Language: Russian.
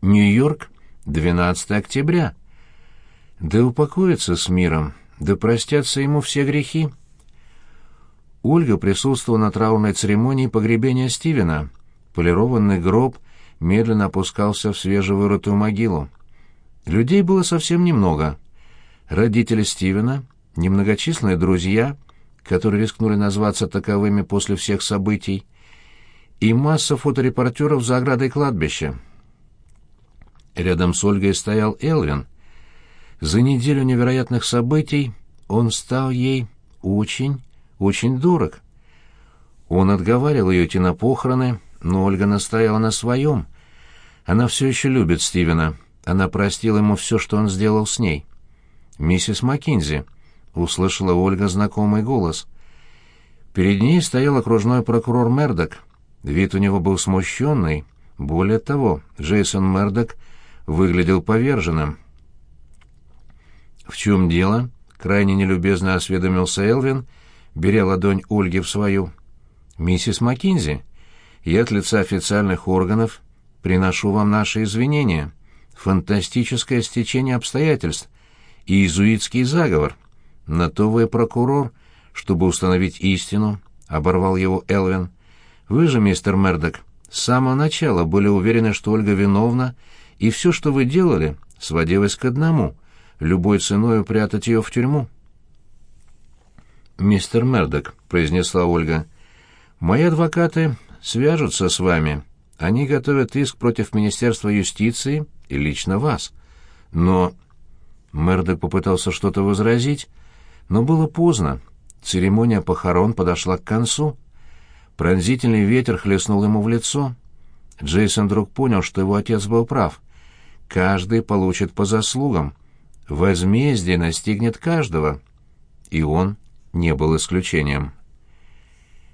Нью-Йорк, 12 октября. Да упокоится с миром, да простятся ему все грехи. Ольга присутствовала на траурной церемонии погребения Стивена. Полированный гроб медленно опускался в свежевырытую могилу. Людей было совсем немного. Родители Стивена, немногочисленные друзья, которые рискнули назваться таковыми после всех событий, и масса фоторепортеров за оградой кладбища. Рядом с Ольгой стоял Элвин. За неделю невероятных событий он стал ей очень, очень дорог. Он отговаривал ее идти на похороны, но Ольга настояла на своем. Она все еще любит Стивена. Она простила ему все, что он сделал с ней. «Миссис Маккинзи», — услышала Ольга знакомый голос. Перед ней стоял окружной прокурор Мердок. Вид у него был смущенный. Более того, Джейсон Мердок выглядел поверженным. «В чем дело?» — крайне нелюбезно осведомился Элвин, беря ладонь Ольги в свою. «Миссис Маккинзи, я от лица официальных органов приношу вам наши извинения. Фантастическое стечение обстоятельств и иезуитский заговор. На то вы прокурор, чтобы установить истину», — оборвал его Элвин. «Вы же, мистер Мердок, с самого начала были уверены, что Ольга виновна, и все, что вы делали, сводилось к одному — любой ценой упрятать ее в тюрьму». «Мистер Мердок», — произнесла Ольга, — «мои адвокаты свяжутся с вами. Они готовят иск против Министерства юстиции и лично вас. Но...» Мердок попытался что-то возразить, но было поздно. Церемония похорон подошла к концу. Пронзительный ветер хлестнул ему в лицо. Джейсон вдруг понял, что его отец был прав. Каждый получит по заслугам. Возмездие настигнет каждого. И он не был исключением.